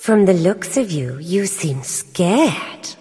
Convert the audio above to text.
From the looks of you, you seem scared.